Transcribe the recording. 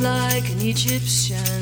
like an Egyptian.